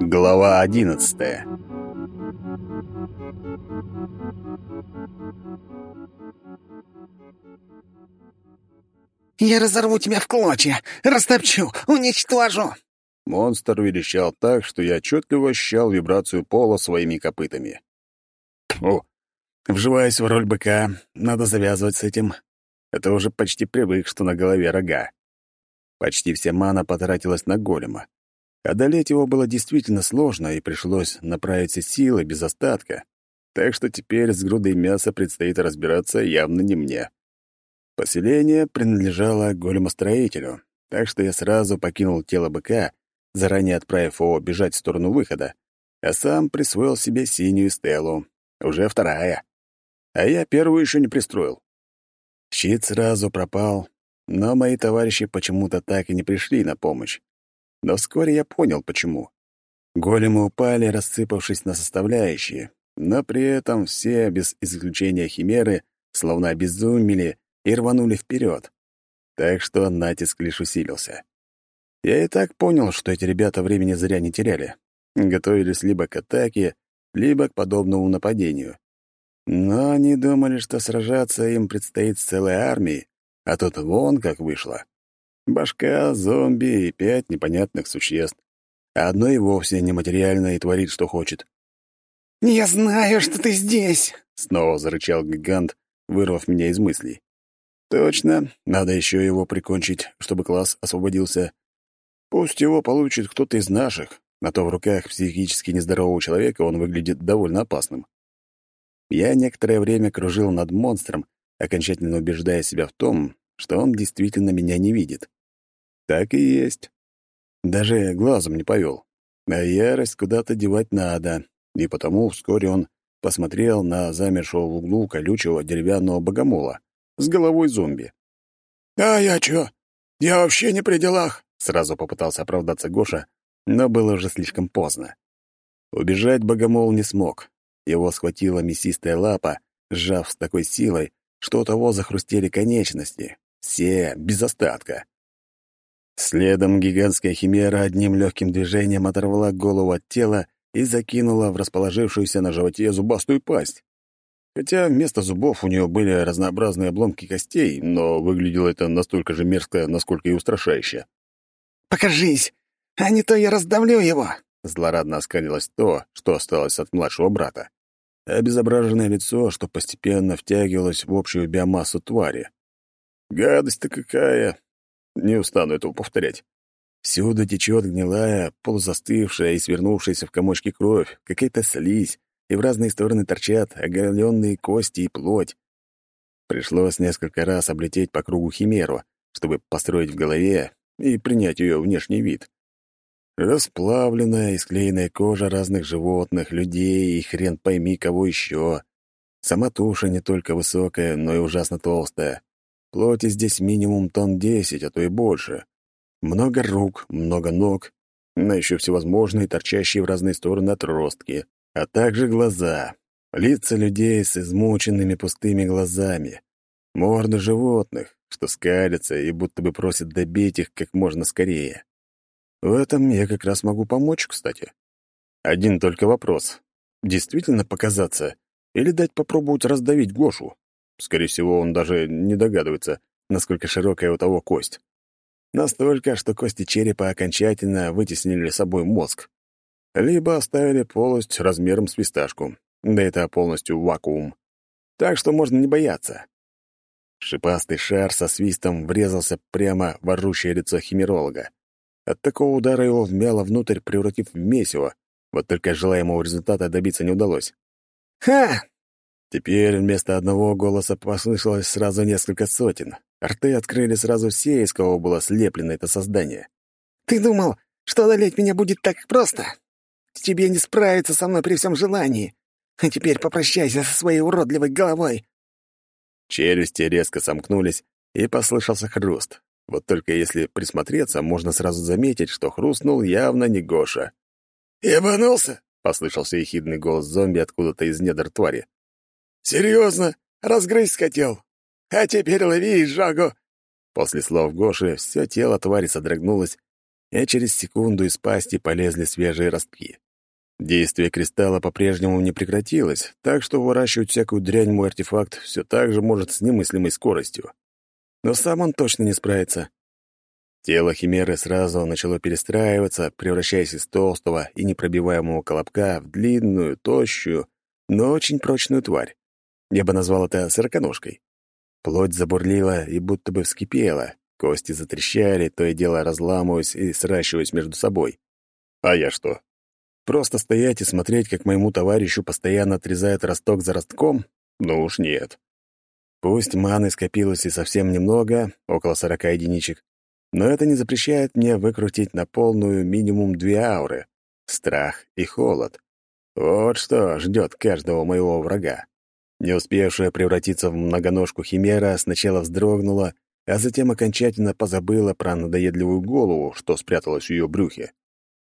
Глава одиннадцатая «Я разорву тебя в клочья, растопчу, уничтожу!» Монстр верещал так, что я отчетливо ощущал вибрацию пола своими копытами. О, вживаясь в роль быка, надо завязывать с этим. Это уже почти привык, что на голове рога. Почти вся мана потратилась на голема. Одолеть его было действительно сложно, и пришлось направить все силы без остатка. Так что теперь с грудой мяса предстоит разбираться явно не мне. Поселение принадлежало големостроителю, так что я сразу покинул тело быка, заранее отправив его бежать в сторону выхода, а сам присвоил себе синюю стелу. Уже вторая. А я первую еще не пристроил. Щит сразу пропал, но мои товарищи почему-то так и не пришли на помощь. Но вскоре я понял, почему. Големы упали, рассыпавшись на составляющие, но при этом все, без исключения химеры, словно обезумели и рванули вперед. Так что натиск лишь усилился. Я и так понял, что эти ребята времени зря не теряли. Готовились либо к атаке, либо к подобному нападению. Но они думали, что сражаться им предстоит с целой армией, а тут вон как вышло. Башка, зомби и пять непонятных существ. А одно и вовсе нематериальное и творит, что хочет. «Я знаю, что ты здесь!» — снова зарычал гигант, вырвав меня из мыслей. Точно, надо еще его прикончить, чтобы класс освободился. Пусть его получит кто-то из наших, а то в руках психически нездорового человека он выглядит довольно опасным. Я некоторое время кружил над монстром, окончательно убеждая себя в том, что он действительно меня не видит. Так и есть. Даже глазом не повел. А ярость куда-то девать надо, и потому вскоре он посмотрел на замершего в углу колючего деревянного богомола с головой зомби. «А я чё? Я вообще не при делах!» Сразу попытался оправдаться Гоша, но было уже слишком поздно. Убежать богомол не смог. Его схватила мясистая лапа, сжав с такой силой, что у того захрустели конечности. Все, без остатка. Следом гигантская химера одним легким движением оторвала голову от тела и закинула в расположившуюся на животе зубастую пасть. Хотя вместо зубов у нее были разнообразные обломки костей, но выглядело это настолько же мерзко, насколько и устрашающе. «Покажись, а не то я раздавлю его!» Злорадно оскалилось то, что осталось от младшего брата. Обезображенное лицо, что постепенно втягивалось в общую биомассу твари. Гадость-то какая! Не устану этого повторять. Всюду течет гнилая, полузастывшая и свернувшаяся в комочки кровь, какая-то слизь, и в разные стороны торчат оголенные кости и плоть. Пришлось несколько раз облететь по кругу химеру, чтобы построить в голове и принять ее внешний вид. Расплавленная и склеенная кожа разных животных, людей и хрен пойми кого еще. Сама туша не только высокая, но и ужасно толстая. Плоти здесь минимум тонн десять, а то и больше. Много рук, много ног, но еще всевозможные торчащие в разные стороны отростки а также глаза. Лица людей с измученными пустыми глазами. Морды животных, что скалятся и будто бы просят добить их как можно скорее. В этом я как раз могу помочь, кстати. Один только вопрос. Действительно показаться или дать попробовать раздавить Гошу? Скорее всего, он даже не догадывается, насколько широкая у того кость. Настолько, что кости черепа окончательно вытеснили собой мозг либо оставили полость размером с фисташку, да это полностью вакуум. Так что можно не бояться. Шипастый шар со свистом врезался прямо в орущее лицо химеролога. От такого удара его вмяло внутрь, превратив в месиво. Вот только желаемого результата добиться не удалось. «Ха!» Теперь вместо одного голоса послышалось сразу несколько сотен. Рты открыли сразу все, из кого было слеплено это создание. «Ты думал, что одолеть меня будет так просто? Тебе не справиться со мной при всем желании. А теперь попрощайся со своей уродливой головой». Челюсти резко сомкнулись, и послышался хруст. Вот только если присмотреться, можно сразу заметить, что хрустнул явно не Гоша. «Ебанулся?» — послышался ехидный голос зомби откуда-то из недр твари. «Серьезно? Разгрызть хотел? А теперь лови и жагу!» После слов Гоши все тело твари содрогнулось, и через секунду из пасти полезли свежие ростки. Действие кристалла по-прежнему не прекратилось, так что выращивать всякую дрянь мой артефакт все так же может с немыслимой скоростью. Но сам он точно не справится. Тело Химеры сразу начало перестраиваться, превращаясь из толстого и непробиваемого колобка в длинную, тощую, но очень прочную тварь. Я бы назвал это сороконожкой. Плоть забурлила и будто бы вскипела, кости затрещали, то и дело разламываясь и сращиваясь между собой. А я что? Просто стоять и смотреть, как моему товарищу постоянно отрезают росток за ростком? Ну уж нет. Пусть маны скопилось и совсем немного, около сорока единичек, но это не запрещает мне выкрутить на полную минимум две ауры — страх и холод. Вот что ждет каждого моего врага. Не успевшая превратиться в многоножку химера сначала вздрогнула, а затем окончательно позабыла про надоедливую голову, что спряталась в ее брюхе.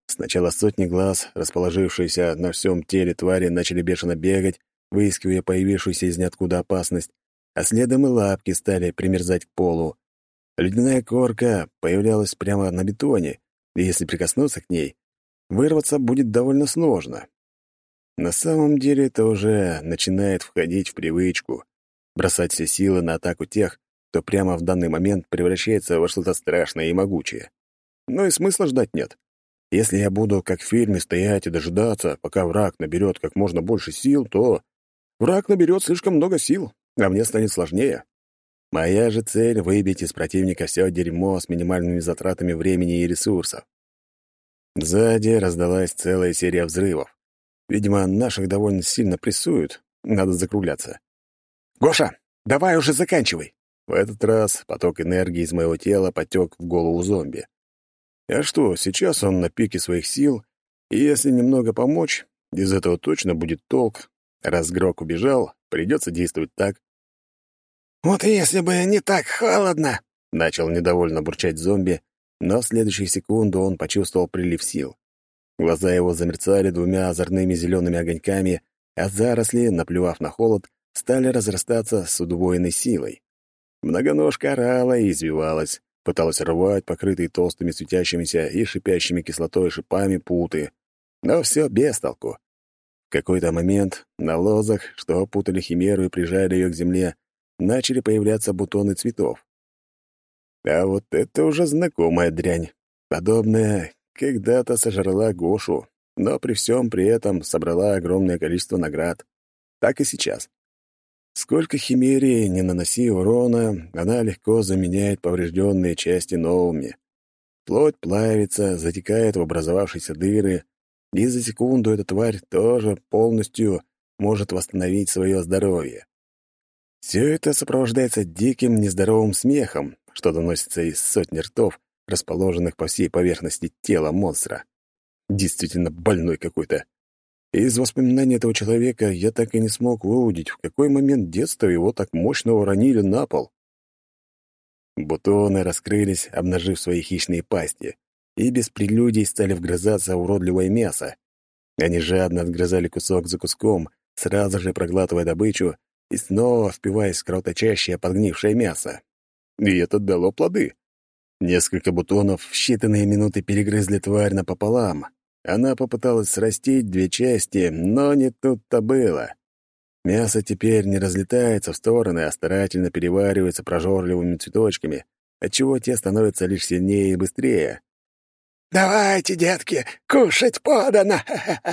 Сначала сотни глаз, расположившиеся на всем теле твари, начали бешено бегать, выискивая появившуюся из ниоткуда опасность, а следом и лапки стали примерзать к полу, Ледяная корка появлялась прямо на бетоне, и если прикоснуться к ней, вырваться будет довольно сложно. На самом деле это уже начинает входить в привычку бросать все силы на атаку тех, кто прямо в данный момент превращается во что-то страшное и могучее. Но и смысла ждать нет. Если я буду, как в фильме, стоять и дожидаться, пока враг наберет как можно больше сил, то враг наберет слишком много сил, а мне станет сложнее. Моя же цель — выбить из противника все дерьмо с минимальными затратами времени и ресурсов. Сзади раздалась целая серия взрывов. Видимо, наших довольно сильно прессуют. Надо закругляться. «Гоша, давай уже заканчивай!» В этот раз поток энергии из моего тела потек в голову зомби. А что, сейчас он на пике своих сил, и если немного помочь, из этого точно будет толк. Раз Грок убежал, придется действовать так, «Вот если бы не так холодно!» — начал недовольно бурчать зомби, но в следующую секунду он почувствовал прилив сил. Глаза его замерцали двумя озорными зелеными огоньками, а заросли, наплевав на холод, стали разрастаться с удвоенной силой. Многоножка орала и извивалась, пыталась рвать покрытые толстыми светящимися и шипящими кислотой шипами путы. Но все без толку. В какой-то момент на лозах, что опутали химеру и прижали ее к земле, начали появляться бутоны цветов. А вот это уже знакомая дрянь. Подобная когда-то сожрала Гошу, но при всем при этом собрала огромное количество наград. Так и сейчас. Сколько химерии не наноси урона, она легко заменяет поврежденные части новыми. Плоть плавится, затекает в образовавшиеся дыры, и за секунду эта тварь тоже полностью может восстановить свое здоровье. Все это сопровождается диким, нездоровым смехом, что доносится из сотни ртов, расположенных по всей поверхности тела монстра. Действительно больной какой-то. Из воспоминаний этого человека я так и не смог выудить, в какой момент детства его так мощно уронили на пол. Бутоны раскрылись, обнажив свои хищные пасти, и без прелюдий стали вгрызаться уродливое мясо. Они жадно отгрызали кусок за куском, сразу же проглатывая добычу и снова впиваясь в кровоточащее подгнившее мясо. И это дало плоды. Несколько бутонов в считанные минуты перегрызли тварь напополам. Она попыталась срастить две части, но не тут-то было. Мясо теперь не разлетается в стороны, а старательно переваривается прожорливыми цветочками, отчего те становятся лишь сильнее и быстрее. «Давайте, детки, кушать подано!»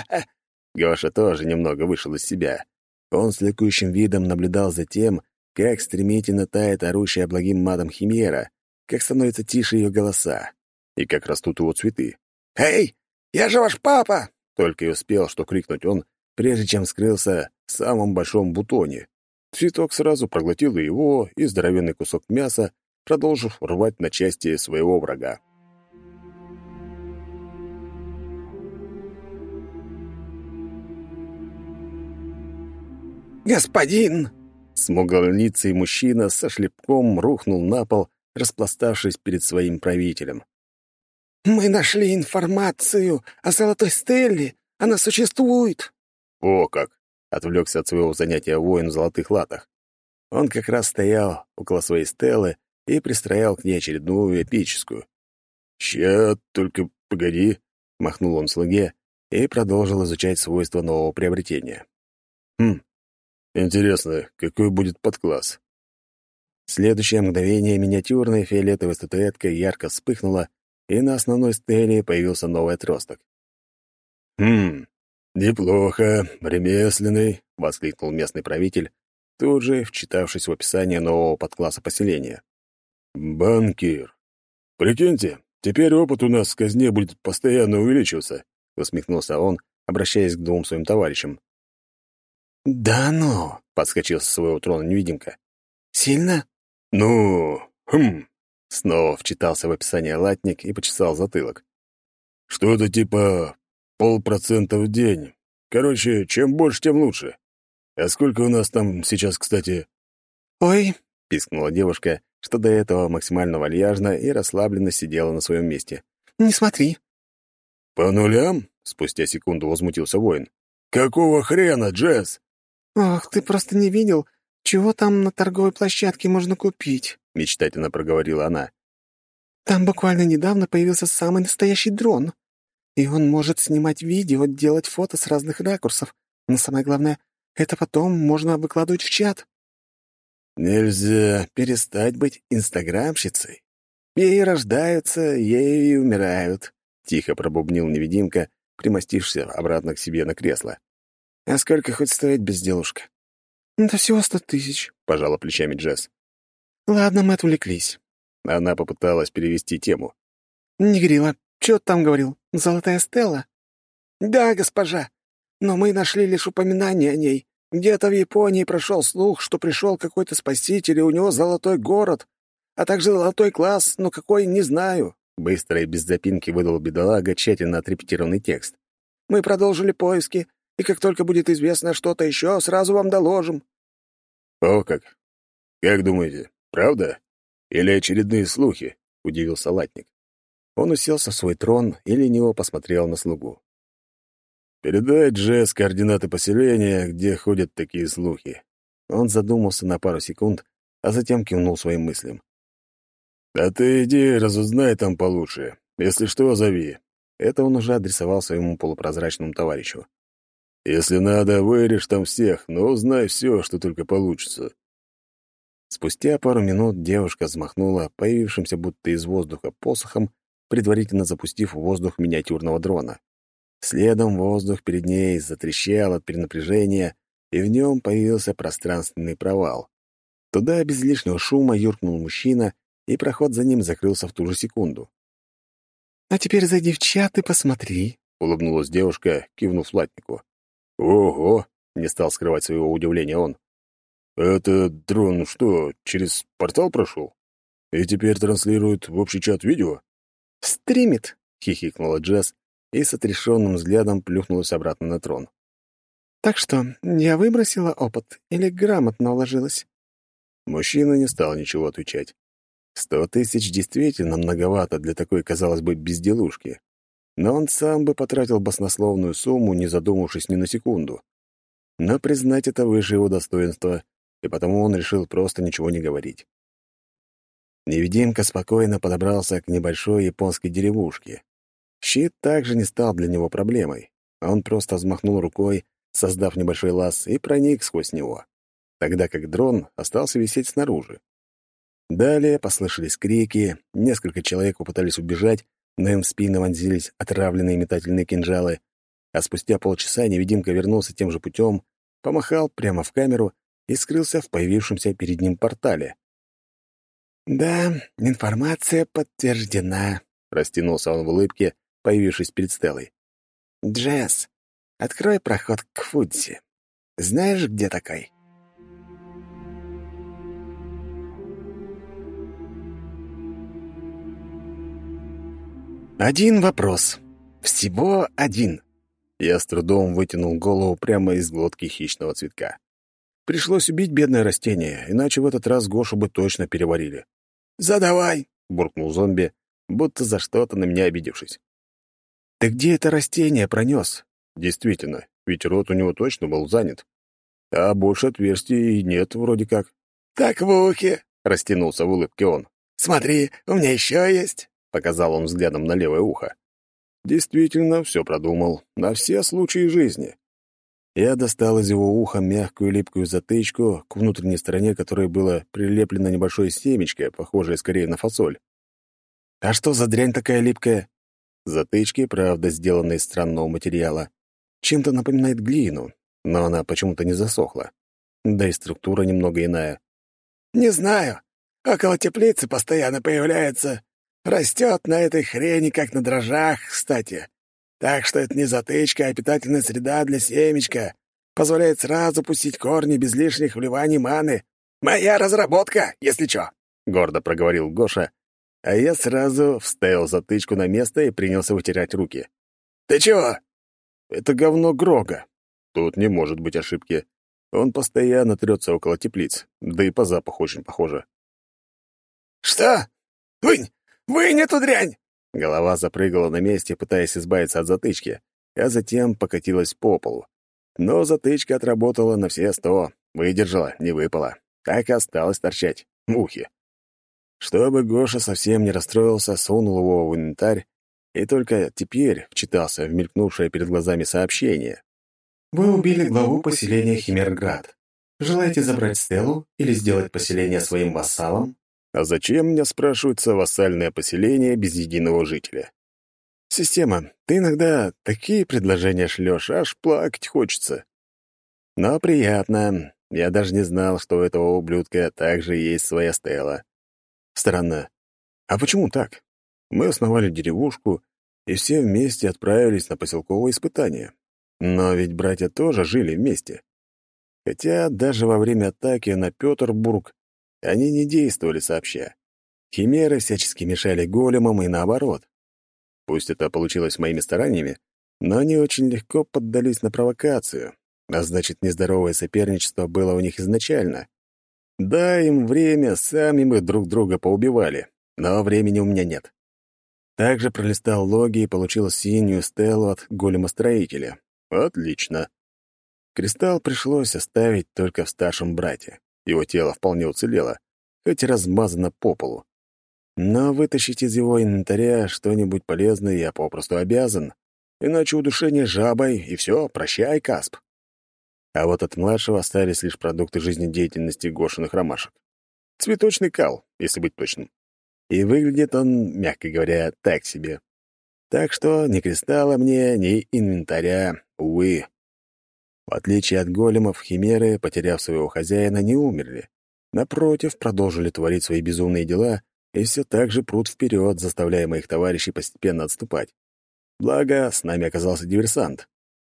Гоша тоже немного вышел из себя. Он с ликующим видом наблюдал за тем, как стремительно тает орущая благим матом химера, как становятся тише ее голоса и как растут его цветы. «Эй, я же ваш папа!» Только и успел, что крикнуть он, прежде чем скрылся в самом большом бутоне. Цветок сразу проглотил и его, и здоровенный кусок мяса, продолжив рвать на части своего врага. «Господин!» Смуглолицый мужчина со шлепком рухнул на пол, распластавшись перед своим правителем. «Мы нашли информацию о Золотой Стелле. Она существует». «О как!» — отвлекся от своего занятия воин в золотых латах. Он как раз стоял около своей стелы и пристроял к ней очередную эпическую. «Ща, только погоди», — махнул он слуге и продолжил изучать свойства нового приобретения. «Хм, интересно, какой будет подкласс?» Следующее мгновение миниатюрная фиолетовая статуэтка ярко вспыхнула, и на основной стеле появился новый отросток. «Хм, неплохо, ремесленный», — воскликнул местный правитель, тут же вчитавшись в описание нового подкласса поселения. «Банкир. Прикиньте, теперь опыт у нас в казне будет постоянно увеличиваться», — усмехнулся он, обращаясь к двум своим товарищам. «Да ну!» — подскочил со своего трона невидимка. «Сильно?» «Ну, хм...» — снова вчитался в описание латник и почесал затылок. «Что-то типа полпроцента в день. Короче, чем больше, тем лучше. А сколько у нас там сейчас, кстати?» «Ой!» — пискнула девушка, что до этого максимально вальяжно и расслабленно сидела на своем месте. «Не смотри». «По нулям?» — спустя секунду возмутился воин. «Какого хрена, Джесс?» «Ох, ты просто не видел, чего там на торговой площадке можно купить?» — мечтательно проговорила она. «Там буквально недавно появился самый настоящий дрон. И он может снимать видео, делать фото с разных ракурсов. Но самое главное, это потом можно выкладывать в чат». Нельзя перестать быть инстаграмщицей. Ей рождаются, ей и умирают, — тихо пробубнил невидимка, примостившись обратно к себе на кресло. «А сколько хоть стоит безделушка?» «Да всего сто тысяч», — пожала плечами Джесс. «Ладно, мы отвлеклись». Она попыталась перевести тему. «Негрила, что ты там говорил? Золотая стела?» «Да, госпожа, но мы нашли лишь упоминание о ней. Где-то в Японии прошел слух, что пришел какой-то спаситель, и у него золотой город, а также золотой класс, но какой, не знаю». Быстро и без запинки выдал бедолага тщательно отрепетированный текст. «Мы продолжили поиски, и как только будет известно что-то еще, сразу вам доложим». «О как! Как думаете, правда? Или очередные слухи?» — удивился латник. Он уселся в свой трон и лениво посмотрел на слугу. «Передай Джесс координаты поселения, где ходят такие слухи». Он задумался на пару секунд, а затем кивнул своим мыслям. «А ты иди разузнай там получше. Если что, зови». Это он уже адресовал своему полупрозрачному товарищу. «Если надо, вырежь там всех, но узнай все, что только получится». Спустя пару минут девушка взмахнула появившимся будто из воздуха посохом, предварительно запустив в воздух миниатюрного дрона. Следом воздух перед ней затрещал от перенапряжения, и в нем появился пространственный провал. Туда без лишнего шума юркнул мужчина, и проход за ним закрылся в ту же секунду. «А теперь зайди в чат и посмотри», — улыбнулась девушка, кивнув латнику. «Ого!» — не стал скрывать своего удивления он. «Это дрон что, через портал прошел? И теперь транслирует в общий чат видео?» «Стримит», — хихикнула Джесс, и с отрешенным взглядом плюхнулась обратно на трон. «Так что, я выбросила опыт или грамотно уложилась?» Мужчина не стал ничего отвечать. Сто тысяч действительно многовато для такой, казалось бы, безделушки. Но он сам бы потратил баснословную сумму, не задумавшись ни на секунду. Но признать это выше его достоинства, и потому он решил просто ничего не говорить. Невидимка спокойно подобрался к небольшой японской деревушке. Щит также не стал для него проблемой. Он просто взмахнул рукой, создав небольшой лаз, и проник сквозь него, тогда как дрон остался висеть снаружи. Далее послышались крики, несколько человек попытались убежать, но им в спины вонзились отравленные метательные кинжалы, а спустя полчаса невидимка вернулся тем же путем, помахал прямо в камеру и скрылся в появившемся перед ним портале. «Да, информация подтверждена», — растянулся он в улыбке, появившись перед Стеллой. «Джесс, открой проход к Фудзи. Знаешь, где такой?» «Один вопрос. Всего один». Я с трудом вытянул голову прямо из глотки хищного цветка. Пришлось убить бедное растение, иначе в этот раз Гошу бы точно переварили. «Задавай!» — буркнул зомби, будто за что-то на меня обидевшись. «Ты где это растение пронес?» «Действительно, ведь рот у него точно был занят. А больше отверстий нет вроде как». «Так в ухе!» — растянулся в улыбке он. «Смотри, у меня еще есть!» — показал он взглядом на левое ухо. Действительно, все продумал, на все случаи жизни. Я достал из его уха мягкую липкую затычку, к внутренней стороне которой было прилеплено небольшое семечко, похожее скорее на фасоль. «А что за дрянь такая липкая?» Затычки, правда, сделаны из странного материала. Чем-то напоминает глину, но она почему-то не засохла. Да и структура немного иная. «Не знаю. Около теплицы постоянно появляется. Растет на этой хрени, как на дрожжах, кстати. Так что это не затычка, а питательная среда для семечка. Позволяет сразу пустить корни без лишних вливаний маны. Моя разработка, если чё!» — гордо проговорил Гоша, а я сразу вставил затычку на место и принялся вытирать руки. «Ты чего?» «Это говно Грога. Тут не может быть ошибки. Он постоянно трется около теплиц, да и по запаху очень похоже». «Что? Вынь! Вынь эту дрянь!» Голова запрыгала на месте, пытаясь избавиться от затычки, а затем покатилась по полу. Но затычка отработала на все сто, выдержала, не выпала. Так и осталось торчать в ухе. Чтобы Гоша совсем не расстроился, сунул его в инвентарь и только теперь вчитался в мелькнувшее перед глазами сообщение. «Вы убили главу поселения Химерград. Желаете забрать Стеллу или сделать поселение своим вассалом?» А зачем мне, спрашивается, вассальное поселение без единого жителя? Система, ты иногда такие предложения шлешь, аж плакать хочется. Но приятно. Я даже не знал, что у этого ублюдка также есть своя стела. Странно. А почему так? Мы основали деревушку, и все вместе отправились на поселковое испытание. Но ведь братья тоже жили вместе. Хотя даже во время атаки на Петербург они не действовали сообща. Химеры всячески мешали големам и наоборот. Пусть это получилось моими стараниями, но они очень легко поддались на провокацию, а значит, нездоровое соперничество было у них изначально. Да, им время, сами мы друг друга поубивали, но времени у меня нет. Также пролистал логи и получил синюю стелу от голема-строителя. Отлично. Кристалл пришлось оставить только в старшем брате. Его тело вполне уцелело, хоть и размазано по полу. Но вытащить из его инвентаря что-нибудь полезное я попросту обязан, иначе удушение жабой, и все, прощай, Касп. А вот от младшего остались лишь продукты жизнедеятельности Гошиных ромашек. Цветочный кал, если быть точным. И выглядит он, мягко говоря, так себе. Так что ни кристалла мне, ни инвентаря, увы. В отличие от големов, химеры, потеряв своего хозяина, не умерли. Напротив, продолжили творить свои безумные дела и все так же прут вперед, заставляя моих товарищей постепенно отступать. Благо, с нами оказался диверсант.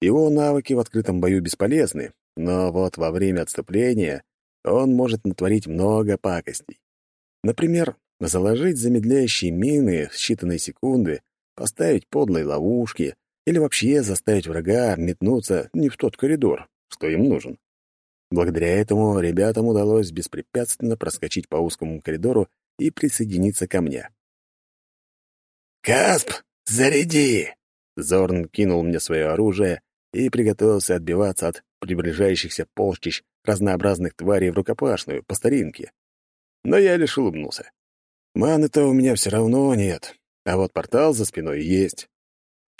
Его навыки в открытом бою бесполезны, но вот во время отступления он может натворить много пакостей. Например, заложить замедляющие мины в считанные секунды, поставить подлые ловушки, или вообще заставить врага метнуться не в тот коридор, что им нужен. Благодаря этому ребятам удалось беспрепятственно проскочить по узкому коридору и присоединиться ко мне. «Касп, заряди!» Зорн кинул мне свое оружие и приготовился отбиваться от приближающихся полчищ разнообразных тварей в рукопашную, по старинке. Но я лишь улыбнулся. Маны-то у меня все равно нет, а вот портал за спиной есть.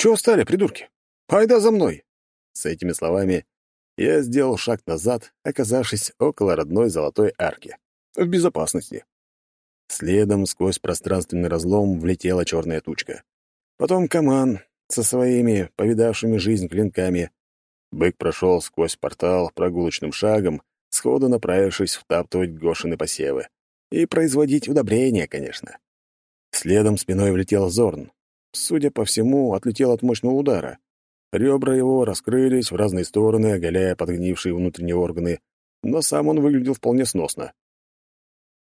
Чего стали, придурки? Айда за мной!» С этими словами я сделал шаг назад, оказавшись около родной золотой арки. В безопасности. Следом сквозь пространственный разлом влетела черная тучка. Потом Каман со своими повидавшими жизнь клинками. Бык прошел сквозь портал прогулочным шагом, сходу направившись втаптывать Гошины посевы. И производить удобрения, конечно. Следом спиной влетел Зорн. Судя по всему, отлетел от мощного удара. Ребра его раскрылись в разные стороны, оголяя подгнившие внутренние органы, но сам он выглядел вполне сносно.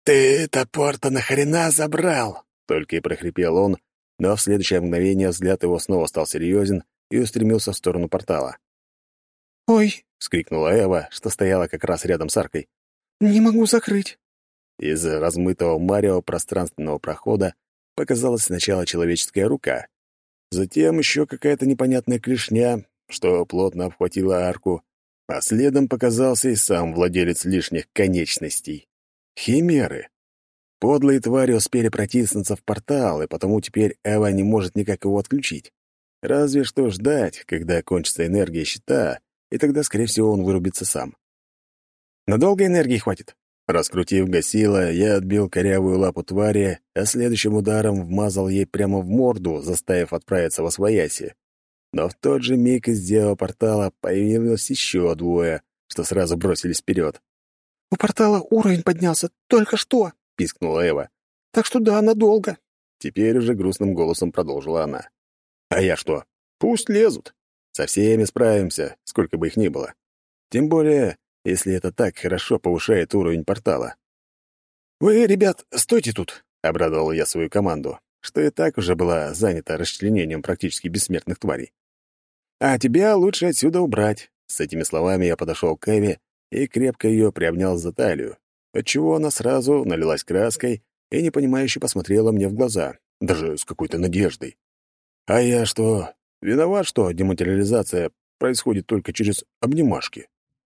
«Ты топор-то нахрена забрал?» — только и прохрипел он, но в следующее мгновение взгляд его снова стал серьезен и устремился в сторону портала. «Ой!» — вскрикнула Эва, что стояла как раз рядом с аркой. «Не могу закрыть». Из размытого марео пространственного прохода показалась сначала человеческая рука, затем еще какая-то непонятная клешня, что плотно обхватила арку, а следом показался и сам владелец лишних конечностей. Химеры. Подлые твари успели протиснуться в портал, и потому теперь Эва не может никак его отключить. Разве что ждать, когда кончится энергия щита, и тогда, скорее всего, он вырубится сам. Надолго энергии хватит? Раскрутив гасила, я отбил корявую лапу твари, а следующим ударом вмазал ей прямо в морду, заставив отправиться во свояси. Но в тот же миг из дела портала появилось еще двое, что сразу бросились вперед. «У портала уровень поднялся только что!» — пискнула Эва. «Так что да, надолго!» Теперь уже грустным голосом продолжила она. «А я что? Пусть лезут. Со всеми справимся, сколько бы их ни было. Тем более, если это так хорошо повышает уровень портала. «Вы, ребят, стойте тут!» — обрадовал я свою команду, что и так уже была занята расчленением практически бессмертных тварей. «А тебя лучше отсюда убрать!» С этими словами я подошел к Эве и крепко ее приобнял за талию, отчего она сразу налилась краской и непонимающе посмотрела мне в глаза, даже с какой-то надеждой. «А я что, виноват, что дематериализация происходит только через обнимашки?»